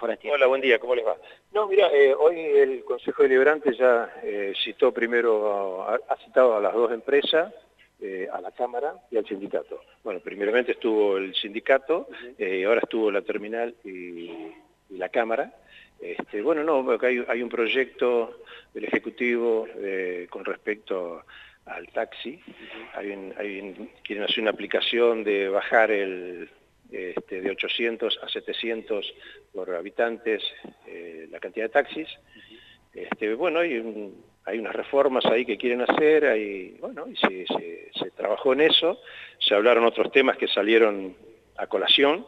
Hola, buen día, ¿cómo les va? No, mira, eh, hoy el Consejo Deliberante ya eh, citó primero, ha citado a las dos empresas, eh, a la Cámara y al sindicato. Bueno, primeramente estuvo el sindicato, y ahora estuvo la terminal y, la Cámara. Este, bueno, no, hay, hay un proyecto del Ejecutivo con respecto al taxi, quieren hacer una aplicación de bajar el, este, de 800 a 700 por habitantes eh, la cantidad de taxis. Este, bueno, hay, hay, unas reformas ahí que quieren hacer, hay, bueno, y se, trabajó en eso, se hablaron otros temas que salieron a colación,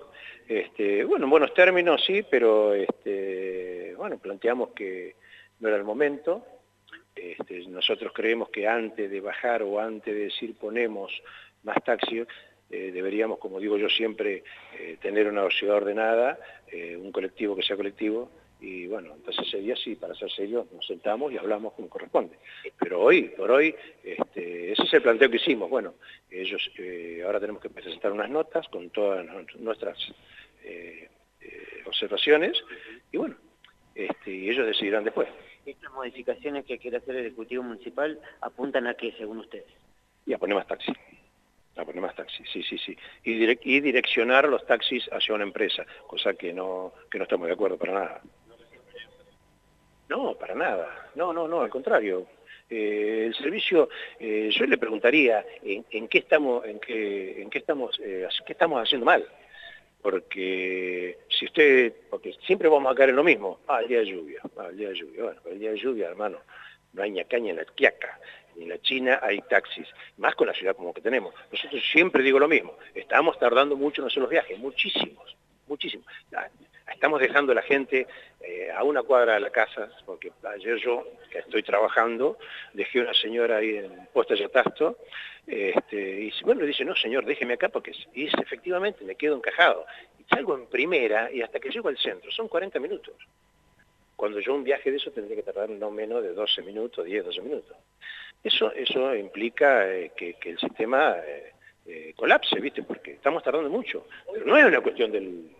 este, bueno, en buenos términos sí, pero bueno, planteamos que no era el momento, nosotros creemos que antes de bajar o antes de decir ponemos más taxis, eh, deberíamos, como digo yo siempre, eh, tener una ciudad ordenada, eh, un colectivo que sea colectivo, y bueno, entonces ese día sí, para ser serios, nos sentamos y hablamos como corresponde. Pero hoy, por hoy, este, ese es el planteo que hicimos. Bueno, ellos, ahora tenemos que presentar unas notas con todas nuestras observaciones, y bueno, este, y ellos decidirán después. Estas modificaciones que quiere hacer el Ejecutivo Municipal apuntan a qué, según ustedes? Y a poner más taxis. A poner más taxis, sí, sí, sí. Y, direccionar los taxis hacia una empresa, cosa que no, que no estamos de acuerdo para nada. No, para nada. No, no, no, al contrario. Eh, el servicio, eh, yo le preguntaría en, qué estamos, en qué, en qué estamos, eh, qué estamos haciendo mal. Porque si usted, porque siempre vamos a caer en lo mismo. Ah, el día de lluvia, ah, el día de lluvia. Bueno, el día de lluvia, hermano, no hay ñacaña en la quiaca en la China hay taxis, más con la ciudad como que tenemos. Nosotros siempre digo lo mismo, estamos tardando mucho en hacer los viajes, muchísimos, muchísimos. Estamos dejando a la gente eh, a una cuadra de la casa, porque ayer yo, que estoy trabajando, dejé una señora ahí en Puesta de Tasto, este, y bueno, dice, no señor, déjeme acá, porque y efectivamente me quedo encajado. Y salgo en primera y hasta que llego al centro, son 40 minutos. Cuando yo un viaje de eso tendría que tardar no menos de 12 minutos, 10, 12 minutos. Eso, eso implica eh, que, el sistema eh, eh, colapse, ¿viste? Porque estamos tardando mucho. Pero no es una cuestión del,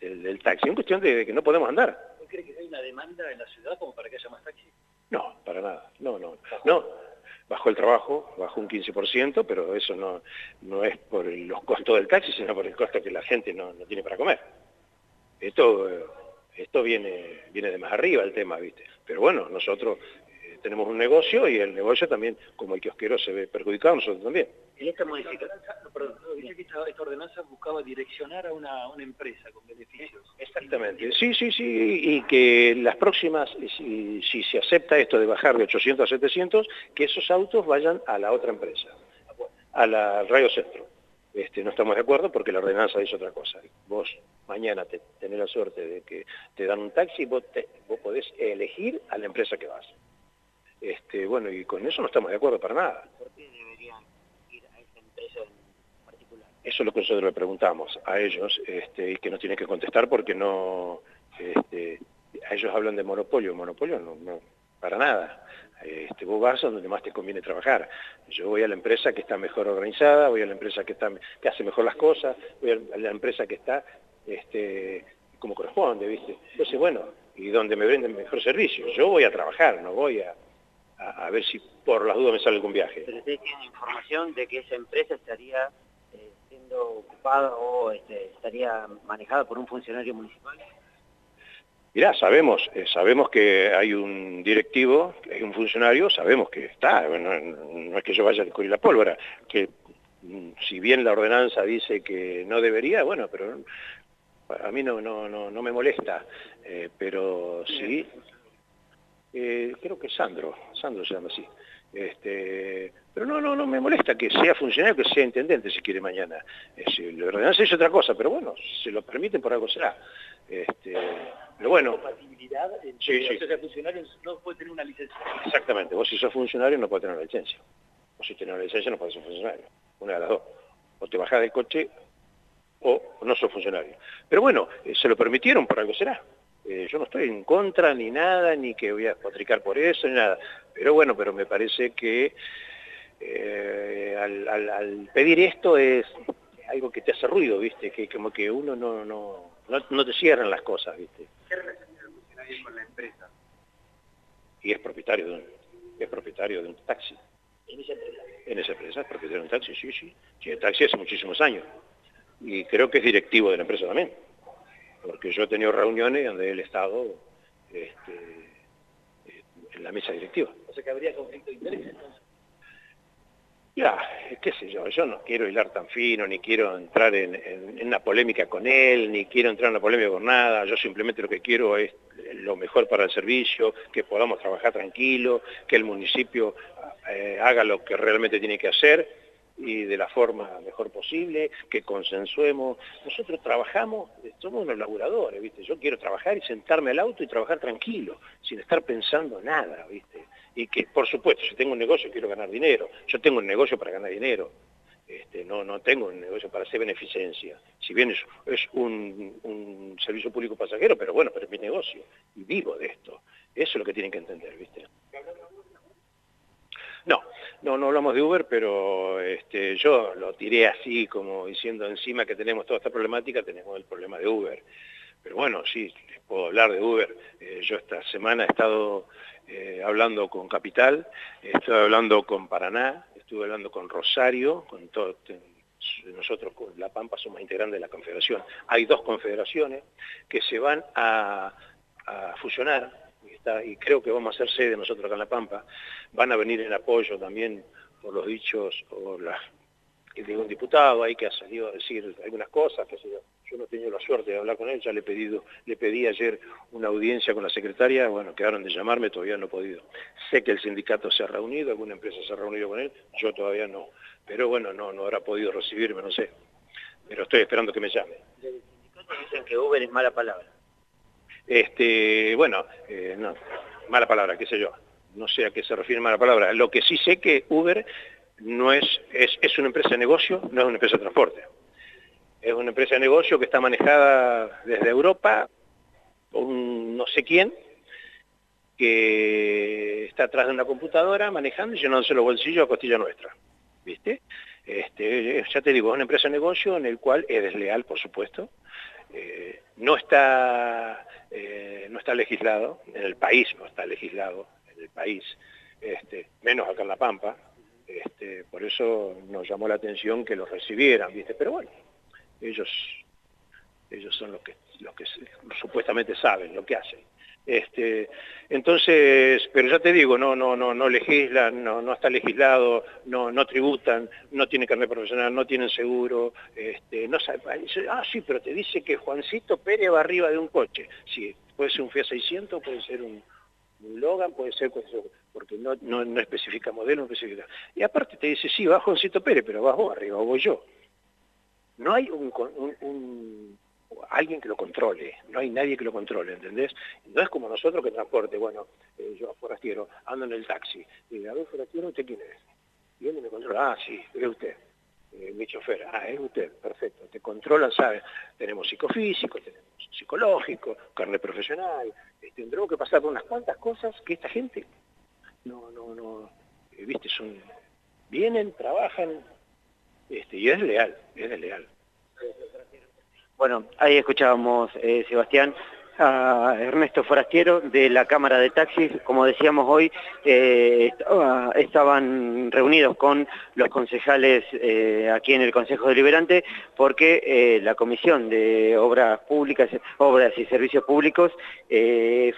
del, taxi, es una cuestión de, que no podemos andar. ¿No cree que hay una demanda en la ciudad como para que haya más taxis? No, para nada. No, no. No, bajó el trabajo, bajó un 15%, pero eso no, no es por los costos del taxi, sino por el costo que la gente no, no tiene para comer. Esto, esto viene, viene de más arriba el tema, ¿viste? Pero bueno, nosotros tenemos un negocio y el negocio también, como el kiosquero se ve perjudicado, nosotros también. ¿Y esta modificación? perdón, dice que esta, ordenanza buscaba direccionar a una, empresa con beneficios. Exactamente, sí, sí, sí, y que las próximas, si, si se acepta esto de bajar de 800 a 700, que esos autos vayan a la otra empresa, a la Radio Centro. Este, no estamos de acuerdo porque la ordenanza dice otra cosa. Vos mañana te, tenés la suerte de que te dan un taxi, vos, vos podés elegir a la empresa que vas. Este, bueno, y con eso no estamos de acuerdo para nada. ¿Por qué deberían ir a esa empresa en particular? Eso es lo que nosotros le preguntamos a ellos este, y que nos tienen que contestar porque no... Este, a ellos hablan de monopolio, monopolio no, no para nada. Este, vos vas a donde más te conviene trabajar. Yo voy a la empresa que está mejor organizada, voy a la empresa que, está, que hace mejor las cosas, voy a la empresa que está este, como corresponde, ¿viste? Entonces, bueno, y donde me venden mejor servicio. Yo voy a trabajar, no voy a, a, ver si por las dudas me sale algún viaje. ¿Pero ustedes tienen información de que esa empresa estaría eh, siendo ocupada o este, estaría manejada por un funcionario municipal? Mirá, sabemos, eh, sabemos que hay un directivo, hay un funcionario, sabemos que está, no, es que yo vaya a descubrir la pólvora, que mm, si bien la ordenanza dice que no debería, bueno, pero a mí no, no, no, no me molesta, eh, pero sí, eh, creo que Sandro, Sandro se llama así. Este, pero no, no, no me molesta que sea funcionario, que sea intendente si quiere mañana. Es, la ordenanza es otra cosa, pero bueno, si se lo permiten por algo será. Este, pero bueno. compatibilidad sí, sí. sea funcionario no puede tener una licencia. Exactamente, vos si sos funcionario no puedes tener una licencia. O si tenés una licencia no puedes ser funcionario. Una de las dos. O te bajás del coche o no sos funcionario. Pero bueno, eh, se lo permitieron por algo será. Eh, yo no estoy en contra ni nada, ni que voy a potricar por eso, ni nada. Pero bueno, pero me parece que eh, al, pedir esto es algo que te hace ruido, ¿viste? Que como que uno no, no, no, te cierran las cosas, ¿viste? ¿Qué relación tiene el funcionario con la empresa? Y es propietario de un, es propietario de un taxi. ¿En esa empresa? En esa empresa, es propietario de un taxi, sí, sí. Sí, el taxi hace muchísimos años. Y creo que es directivo de la empresa también. Porque yo he tenido reuniones donde él ha estado este, en la mesa directiva. O sea que habría conflicto de interés entonces. Ya, qué sé yo, yo no quiero hilar tan fino, ni quiero entrar en, una polémica con él, ni quiero entrar en una polémica con nada, yo simplemente lo que quiero es lo mejor para el servicio, que podamos trabajar tranquilo, que el municipio eh, haga lo que realmente tiene que hacer y de la forma mejor posible, que consensuemos. Nosotros trabajamos, somos unos laburadores, ¿viste? Yo quiero trabajar y sentarme al auto y trabajar tranquilo, sin estar pensando nada, ¿viste? y que, por supuesto, si tengo un negocio quiero ganar dinero. Yo tengo un negocio para ganar dinero. Este, no, no tengo un negocio para hacer beneficencia. Si bien es, es un, servicio público pasajero, pero bueno, pero es mi negocio. Y vivo de esto. Eso es lo que tienen que entender, ¿viste? No, no, no hablamos de Uber, pero yo lo tiré así, como diciendo encima que tenemos toda esta problemática, tenemos el problema de Uber. Pero bueno, sí, les puedo hablar de Uber. Eh, yo esta semana he estado eh, hablando con Capital, estoy hablando con Paraná, estuve hablando con Rosario, con todo, nosotros con La Pampa somos integrantes de la confederación. Hay dos confederaciones que se van a, fusionar, y, creo que vamos a ser sede nosotros acá en La Pampa, van a venir en apoyo también por los dichos o las de un diputado ahí que ha salido a decir algunas cosas, que yo, yo no he tenido la suerte de hablar con él, ya le he pedido, le pedí ayer una audiencia con la secretaria, bueno, quedaron de llamarme, todavía no he podido. Sé que el sindicato se ha reunido, alguna empresa se ha reunido con él, yo todavía no, pero bueno, no, no habrá podido recibirme, no sé, pero estoy esperando que me llame. ¿El sindicato dicen que Uber es mala palabra? Este, bueno, eh, no, mala palabra, qué sé yo, no sé a qué se refiere mala palabra. Lo que sí sé que Uber no es, es, una empresa de negocio, no es una empresa de transporte. Es una empresa de negocio que está manejada desde Europa un no sé quién, que está atrás de una computadora manejando y llenándose los bolsillos a costilla nuestra. ¿Viste? Este, ya te digo, es una empresa de negocio en el cual es desleal, por supuesto. Eh, no, está, eh, no está legislado, en el país no está legislado, en el país, este, menos acá en La Pampa, este, por eso nos llamó la atención que los recibieran, ¿viste? Pero bueno, ellos, ellos son los que, los que supuestamente saben lo que hacen. Este, entonces, pero ya te digo, no, no, no, no legislan, no, no está legislado, no, no tributan, no tienen carnet profesional, no tienen seguro, este, no sabe, ah, sí, pero te dice que Juancito Pérez va arriba de un coche. Sí, puede ser un Fiat 600, puede ser un, un Logan, puede ser, porque no, no, especifica modelo, no especifica. Y aparte te dice, sí, va Juancito Pérez, pero vas vos arriba, voy yo. No hay un, alguien que lo controle, no hay nadie que lo controle, ¿entendés? No es como nosotros que transporte, bueno, eh, yo forastiero, ando en el taxi, y a ver, forastiero, ¿usted quién es? ¿Y dónde me controla? Ah, sí, es usted. Eh, mi chofer, ah, es usted, perfecto, te controlan, ¿sabe? Tenemos psicofísico, tenemos psicológico, carnet profesional, este, tendremos que pasar por unas cuantas cosas que esta gente no, no, no, eh, viste, son, vienen, trabajan, este, y es leal, es leal. Bueno, ahí escuchábamos, eh, Sebastián, a Ernesto Forastiero de la Cámara de Taxis. Como decíamos hoy, eh, estaban reunidos con los concejales eh, aquí en el Consejo Deliberante porque eh, la Comisión de Obras Públicas, Obras y Servicios Públicos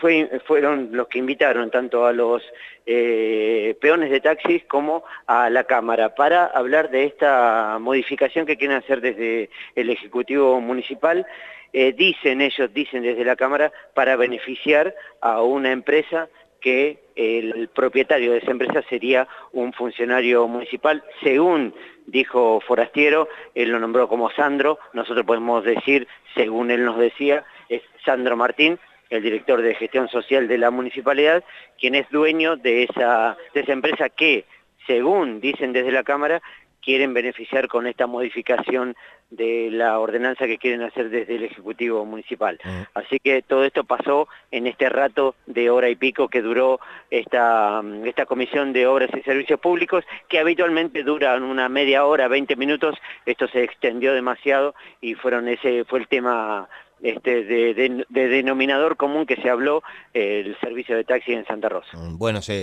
fue, fueron los que invitaron tanto a los peones de taxis como a la Cámara para hablar de esta modificación que quieren hacer desde el Ejecutivo Municipal eh, dicen ellos, dicen desde la Cámara, para beneficiar a una empresa que el propietario de esa empresa sería un funcionario municipal, según dijo Forastiero, él lo nombró como Sandro, nosotros podemos decir, según él nos decía, es Sandro Martín, el director de gestión social de la municipalidad, quien es dueño de esa, de esa empresa que, según dicen desde la Cámara, quieren beneficiar con esta modificación de la ordenanza que quieren hacer desde el Ejecutivo Municipal. Mm. Así que todo esto pasó en este rato de hora y pico que duró esta, esta Comisión de Obras y Servicios Públicos, que habitualmente duran una media hora, 20 minutos, esto se extendió demasiado y fueron ese fue el tema este, de, denominador común que se habló el servicio de taxi en Santa Rosa. Mm, bueno, se,